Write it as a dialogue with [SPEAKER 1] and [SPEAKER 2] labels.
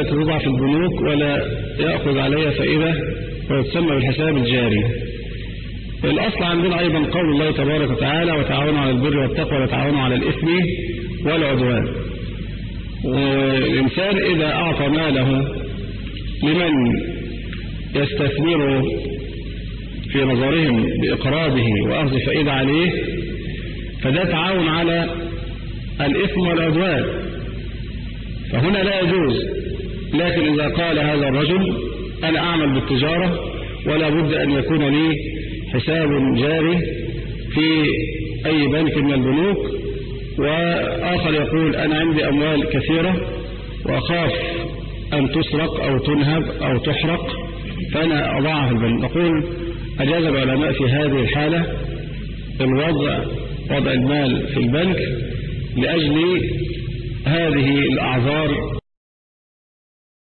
[SPEAKER 1] التي توضع في البنوك ولا يأخذ عليها فائدة ويتسمى بالحساب الجاري. الأصل عندنا أيضا قول الله تبارك وتعالى وتعاونوا على البر والتقوى وتعاونوا على الإثم والعدوان. والإنسان إذا أعطى ماله لمن يستثمر في نظرهم بإقراضه وأخذ فائدة عليه فده تعاون على الإثم والعدوان. فهنا لا يجوز لكن إذا قال هذا الرجل أنا أعمل بالتجارة ولا بد أن يكون لي حساب جاري في أي بنك من البنوك. وآخر يقول أنا عندي أموال كثيرة وأخاف أن تسرق أو تنهب أو تحرق فأنا أضعها في البنك. نقول أجاز العلماء في هذه الحالة الوضع وضع المال في البنك لأجل هذه الأعذار